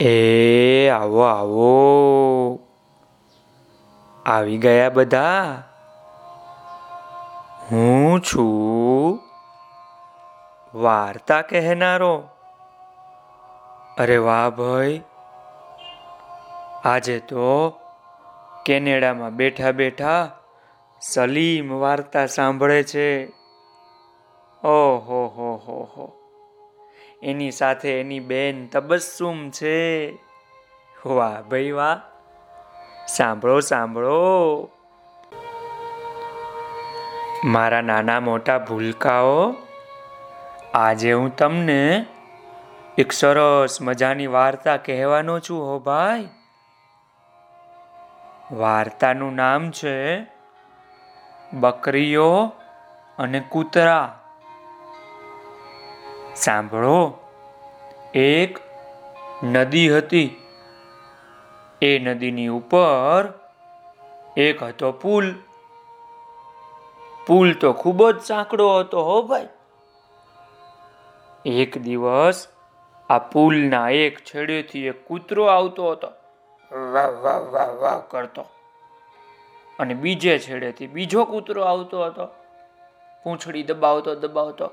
એ આવો આવો. આવી ગયા બધા? હું છું? વાર્તા કહેનારો. અરે વાહ ભાઈ. આજે તો કેનેડામાં બેઠા બેઠા સલીમ વાર્તા સાંભળે છે. ઓહો, હો હો હો. એની સાથે એની બેન તબસ્સુમ છે. વાહ ભાઈ વાહ. સાંભળો સાંભળો. મારા નાના મોટા ભૂલકાઓ, આજે હું તમને એક સરસ મજાની વાર્તા કહેવાનો છું હો ભાઈ. વાર્તાનું નામ છે બકરીઓ અને કૂતરા. સાંભળો. એક નદી હતી. એ નદીની ઉપર એક હતો પુલ. પુલ તો ખૂબ જ સાંકડો હતો હો ભાઈ. એક દિવસ આ પુલના એક છેડેથી એક કૂતરો આવતો હતો. વાહ વાહ વાહ વાહ કરતો. અને બીજે છેડેથી બીજો કૂતરો આવતો હતો. પૂંછડી દબાવતો દબાવતો.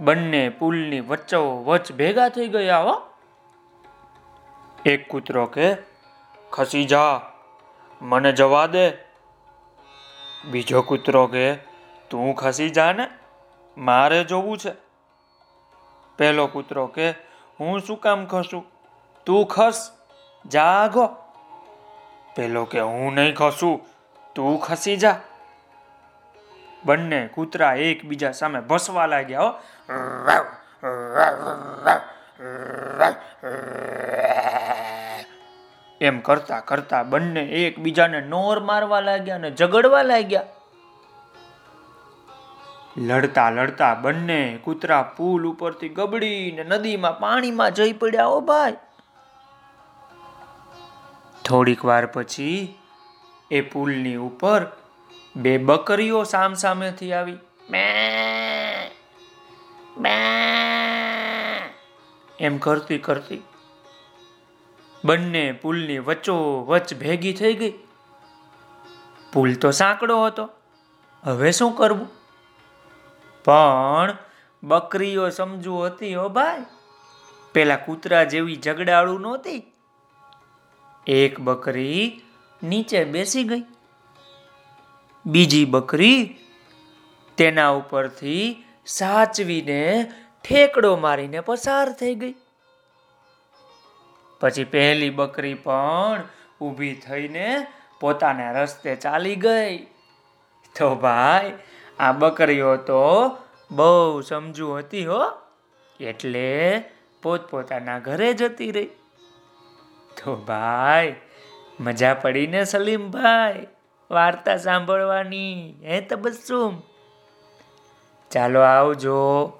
બંને પુલની વચ્ચો વચ ભેગા થઈ ગયા હો. એક કૂતરો કે, ખસી જા, મને જવા દે. બીજો કૂતરો કે, તું ખસી જા ને, મારે જોવું છે. પહેલો કૂતરો કે, હું શું કામ ખસું? તું ખસ, જાગો. પેલો કે, હું નહીં ખસું, તું ખસી જા. બંને કૂતરા એકબીજા સામે ભસવા લાગ્યા એમ કરતા કરતા બંને એકબીજાને નોર મારવા લાગ્યા અને ઝઘડવા લાગ્યા. લડતા લડતા બંને કૂતરા પુલ ઉપરથી ગબડીને નદીમાં પાણીમાં જઈ પડ્યા, ઓ ભાઈ! થોડીક વાર પછી એ પુલની ઉપર બે બકરીઓ સામ આવી. આવી એમ કરતી કરતી બંને પુલની વચ્ચો વચ ભેગી થઈ ગઈ. પુલ તો સાંકડો હતો, હવે શું કરવું? પણ બકરીઓ સમજુ હતી, હો ભાઈ, પેલા કૂતરા જેવી ઝઘડાળું નહોતી. એક બકરી નીચે બેસી ગઈ. બીજી બકરી તેના ઉપરથી સાચવીને ઠેકડો મારીને પસાર થઈ ગઈ. પછી પહેલી બકરી પણ ઊભી થઈને પોતાના રસ્તે ચાલી ગઈ. તો ભાઈ, આ બકરીઓ તો બહુ સમજુ હતી હો. એટલે પોતપોતાના ઘરે જતી રહી. તો ભાઈ, મજા પડીને સલીમભાઈ? વાર્તા સાંભળવાની, હે તબસ્સુમ? ચાલો આવજો.